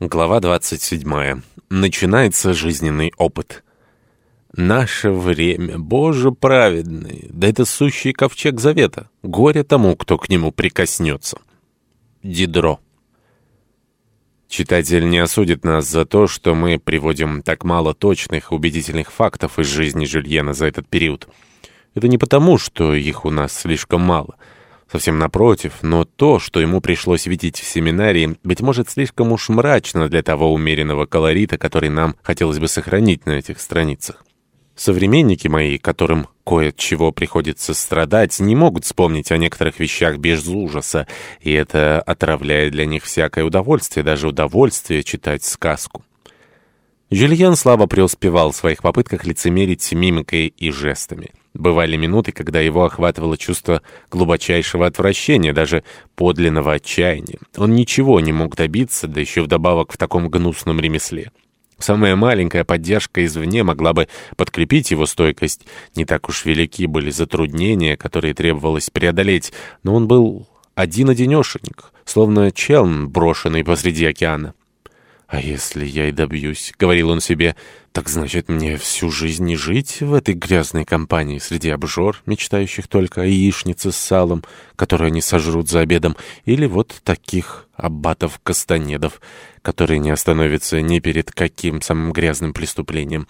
Глава 27. Начинается жизненный опыт. Наше время, Боже праведный, да это сущий ковчег завета. Горе тому, кто к нему прикоснется. Дидро. Читатель не осудит нас за то, что мы приводим так мало точных убедительных фактов из жизни Жюльена за этот период. Это не потому, что их у нас слишком мало — Совсем напротив, но то, что ему пришлось видеть в семинарии, быть может, слишком уж мрачно для того умеренного колорита, который нам хотелось бы сохранить на этих страницах. Современники мои, которым кое-чего приходится страдать, не могут вспомнить о некоторых вещах без ужаса, и это отравляет для них всякое удовольствие, даже удовольствие читать сказку. Жюльен слабо преуспевал в своих попытках лицемерить мимикой и жестами. Бывали минуты, когда его охватывало чувство глубочайшего отвращения, даже подлинного отчаяния. Он ничего не мог добиться, да еще вдобавок в таком гнусном ремесле. Самая маленькая поддержка извне могла бы подкрепить его стойкость. Не так уж велики были затруднения, которые требовалось преодолеть, но он был один-одинешенек, словно челн, брошенный посреди океана. «А если я и добьюсь?» — говорил он себе. «Так значит, мне всю жизнь не жить в этой грязной компании среди обжор, мечтающих только о яичнице с салом, которую они сожрут за обедом, или вот таких аббатов-кастанедов, которые не остановятся ни перед каким самым грязным преступлением.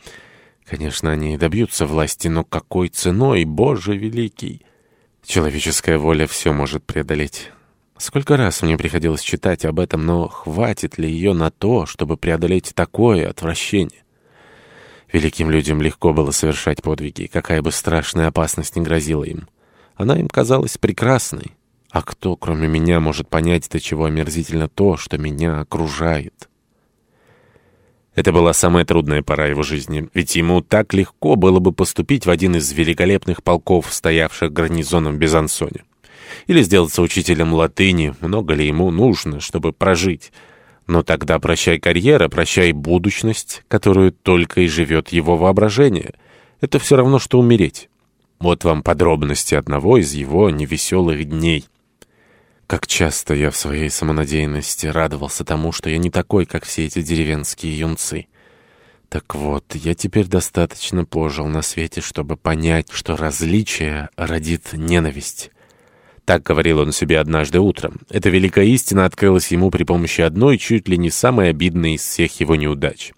Конечно, они добьются власти, но какой ценой, Боже великий!» Человеческая воля все может преодолеть. Сколько раз мне приходилось читать об этом, но хватит ли ее на то, чтобы преодолеть такое отвращение? Великим людям легко было совершать подвиги, какая бы страшная опасность ни грозила им. Она им казалась прекрасной. А кто, кроме меня, может понять, до чего омерзительно то, что меня окружает? Это была самая трудная пора его жизни, ведь ему так легко было бы поступить в один из великолепных полков, стоявших гарнизоном в Безансоне. Или сделаться учителем латыни, много ли ему нужно, чтобы прожить. Но тогда прощай карьера, прощай будущность, которую только и живет его воображение. Это все равно, что умереть. Вот вам подробности одного из его невеселых дней. Как часто я в своей самонадеянности радовался тому, что я не такой, как все эти деревенские юнцы. Так вот, я теперь достаточно пожил на свете, чтобы понять, что различие родит ненависть. Так говорил он себе однажды утром. Эта великая истина открылась ему при помощи одной, чуть ли не самой обидной из всех его неудач.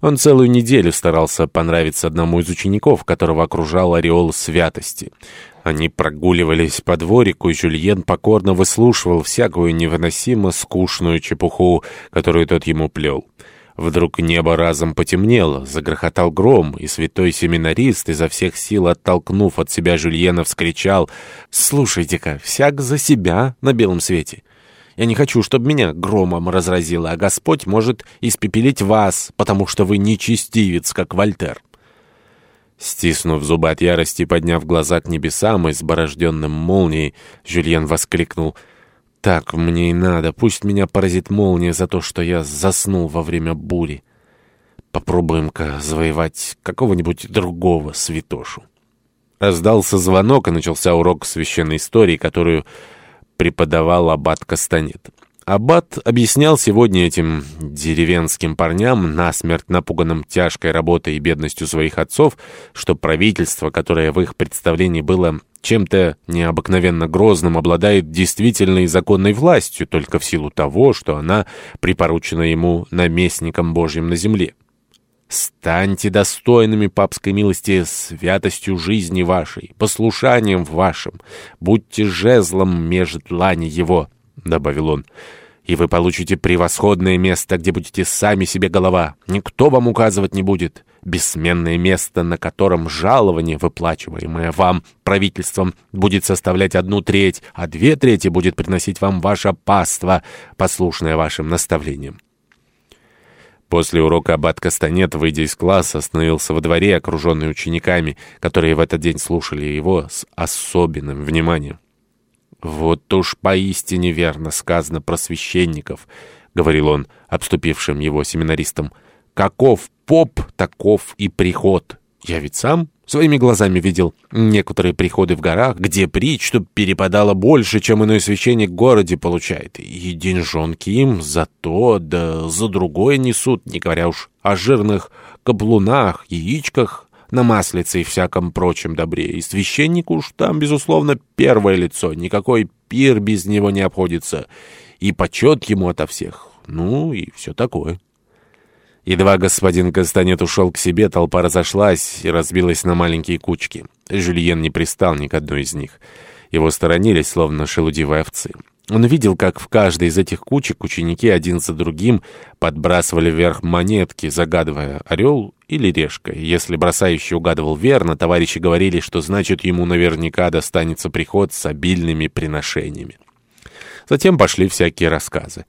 Он целую неделю старался понравиться одному из учеников, которого окружал ореол святости. Они прогуливались по дворику, и Жюльен покорно выслушивал всякую невыносимо скучную чепуху, которую тот ему плел. Вдруг небо разом потемнело, загрохотал гром, и святой семинарист, изо всех сил оттолкнув от себя Жюльена, вскричал «Слушайте-ка, всяк за себя на белом свете. Я не хочу, чтобы меня громом разразило, а Господь может испепелить вас, потому что вы нечестивец, как Вольтер». Стиснув зубы от ярости, подняв глаза к небесам и с борожденным молнией, Жюльен воскликнул — так мне и надо. Пусть меня поразит молния за то, что я заснул во время бури. Попробуем-ка завоевать какого-нибудь другого святошу. Раздался звонок, и начался урок священной истории, которую преподавал аббат Кастанет. Аббат объяснял сегодня этим деревенским парням, насмерть напуганным тяжкой работой и бедностью своих отцов, что правительство, которое в их представлении было чем-то необыкновенно грозным, обладает действительной законной властью только в силу того, что она припоручена ему наместником Божьим на земле. Станьте достойными папской милости святостью жизни вашей, послушанием вашим, будьте жезлом меж длани его». — добавил он, — «и вы получите превосходное место, где будете сами себе голова. Никто вам указывать не будет. Бессменное место, на котором жалование, выплачиваемое вам правительством, будет составлять одну треть, а две трети будет приносить вам ваше паство, послушное вашим наставлениям». После урока аббат Кастанет, выйдя из класса, остановился во дворе, окруженный учениками, которые в этот день слушали его с особенным вниманием. «Вот уж поистине верно сказано про священников», — говорил он обступившим его семинаристам. «Каков поп, таков и приход. Я ведь сам Своими глазами видел некоторые приходы в горах, где притч, что перепадало больше, чем иной священник в городе получает. И деньжонки им за то, да за другое несут, не говоря уж о жирных каблунах, яичках, на маслице и всяком прочем добре. И священник уж там, безусловно, первое лицо, никакой пир без него не обходится. И почет ему ото всех, ну и все такое. Едва господин Кастанет ушел к себе, толпа разошлась и разбилась на маленькие кучки. Жюльен не пристал ни к одной из них. Его сторонились, словно шелудивые овцы. Он видел, как в каждой из этих кучек ученики один за другим подбрасывали вверх монетки, загадывая «орел» или «решка». Если бросающий угадывал верно, товарищи говорили, что значит ему наверняка достанется приход с обильными приношениями. Затем пошли всякие рассказы.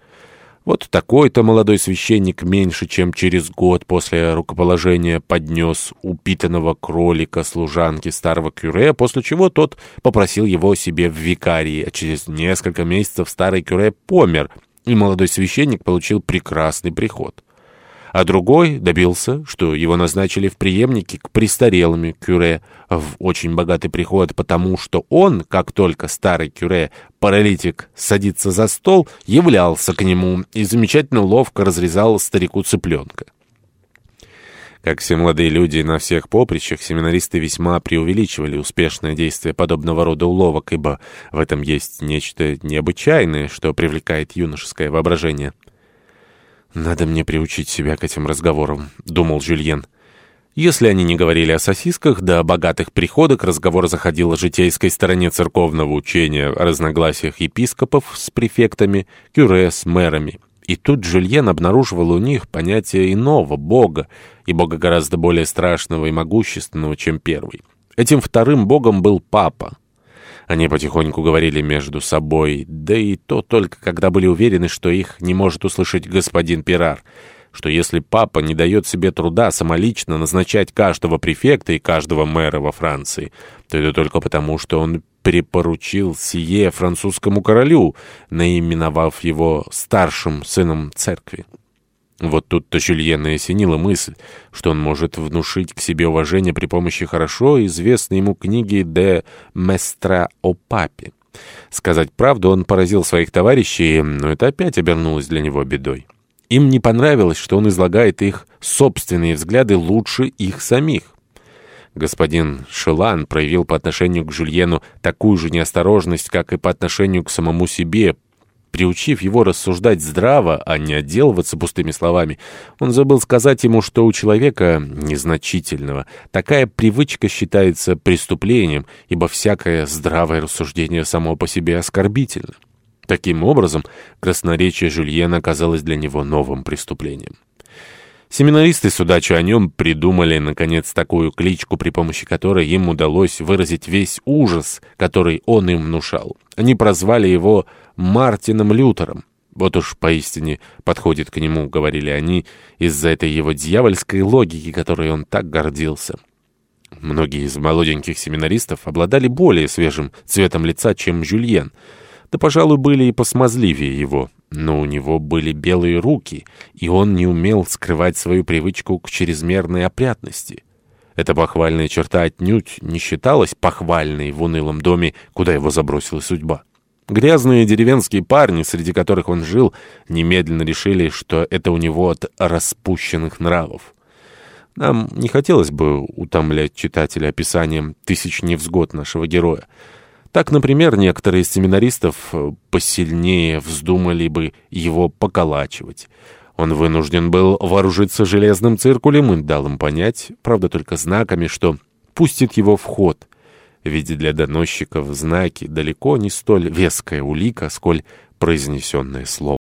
Вот такой-то молодой священник меньше, чем через год после рукоположения поднес упитанного кролика служанки старого кюре, после чего тот попросил его себе в викарии, а через несколько месяцев старый кюре помер, и молодой священник получил прекрасный приход а другой добился, что его назначили в преемнике к престарелым кюре в очень богатый приход, потому что он, как только старый кюре, паралитик, садится за стол, являлся к нему и замечательно ловко разрезал старику цыпленка. Как все молодые люди на всех поприщах, семинаристы весьма преувеличивали успешное действие подобного рода уловок, ибо в этом есть нечто необычайное, что привлекает юношеское воображение. «Надо мне приучить себя к этим разговорам», — думал Жюльен. Если они не говорили о сосисках, да о богатых приходах, разговор заходил о житейской стороне церковного учения, о разногласиях епископов с префектами, кюре с мэрами. И тут Жюльен обнаруживал у них понятие иного бога, и бога гораздо более страшного и могущественного, чем первый. Этим вторым богом был папа. Они потихоньку говорили между собой, да и то только когда были уверены, что их не может услышать господин Пирар, что если папа не дает себе труда самолично назначать каждого префекта и каждого мэра во Франции, то это только потому, что он припоручил сие французскому королю, наименовав его старшим сыном церкви. Вот тут-то Жюльена осенила мысль, что он может внушить к себе уважение при помощи хорошо известной ему книги «Де Местра о папе». Сказать правду, он поразил своих товарищей, но это опять обернулось для него бедой. Им не понравилось, что он излагает их собственные взгляды лучше их самих. Господин Шелан проявил по отношению к Жюльену такую же неосторожность, как и по отношению к самому себе, Приучив его рассуждать здраво, а не отделываться пустыми словами, он забыл сказать ему, что у человека незначительного такая привычка считается преступлением, ибо всякое здравое рассуждение само по себе оскорбительно. Таким образом, красноречие Жюльена оказалось для него новым преступлением. Семинаристы с удачей о нем придумали, наконец, такую кличку, при помощи которой им удалось выразить весь ужас, который он им внушал. Они прозвали его Мартином Лютером. Вот уж поистине подходит к нему, говорили они, из-за этой его дьявольской логики, которой он так гордился. Многие из молоденьких семинаристов обладали более свежим цветом лица, чем Жюльен, да, пожалуй, были и посмазливее его но у него были белые руки, и он не умел скрывать свою привычку к чрезмерной опрятности. Эта похвальная черта отнюдь не считалась похвальной в унылом доме, куда его забросила судьба. Грязные деревенские парни, среди которых он жил, немедленно решили, что это у него от распущенных нравов. Нам не хотелось бы утомлять читателя описанием тысяч невзгод нашего героя. Так, например, некоторые из семинаристов посильнее вздумали бы его поколачивать. Он вынужден был вооружиться железным циркулем и дал им понять, правда только знаками, что пустит его в ход. Ведь для доносчиков знаки далеко не столь веская улика, сколь произнесенное слово.